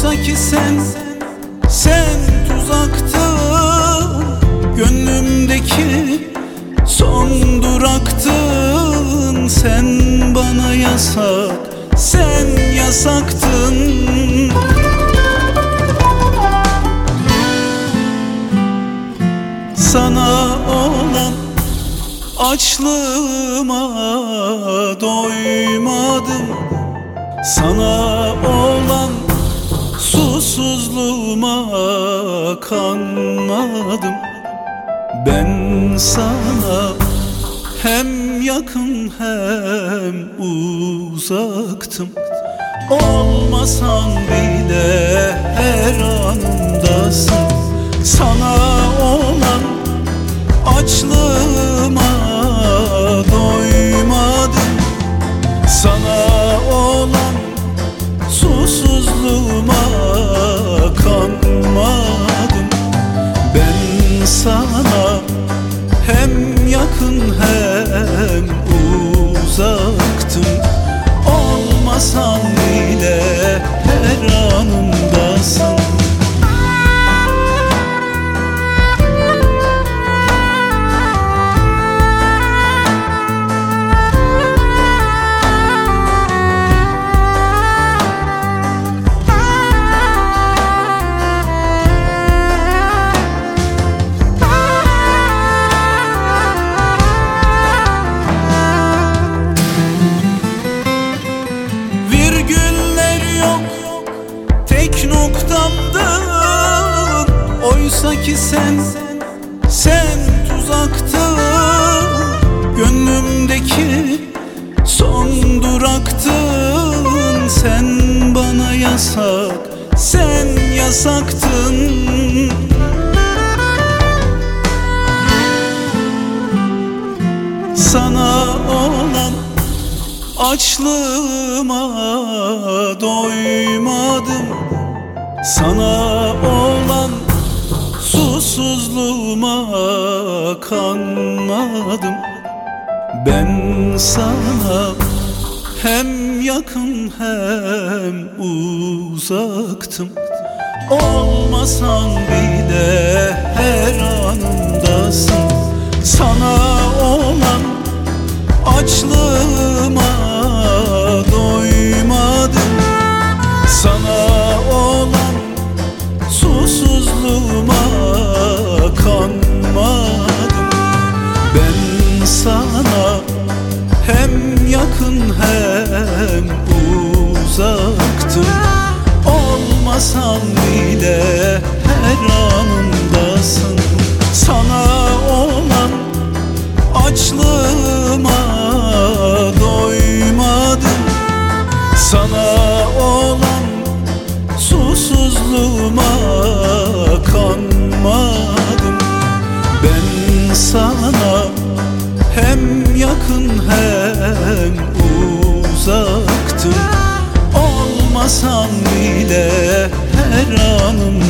Oysa ki sen, sen tuzakta Gönlümdeki son duraktın. Sen bana yasak, sen yasaktın. Sana olan açlığıma doymadım. Sana olan susuzluğuma kanmadım Ben sana hem yakın hem uzaktım. Olmasan bile sana. Hem yakın hem Oysa ki sen, sen tuzaktın Gönlümdeki son duraktın Sen bana yasak, sen yasaktın. Sana olan Açlığıma doymadım. Sana olan kanmadım Ben sana hem yakın hem uzaktım. Olmasan bile her anımdasın Olmasan bile her anımdasın Sana olan açlığıma doymadım. Sana olan susuzluğuma kanmadım. Ben sana hem yakın hem uzaktım. Olmasan bile yanımda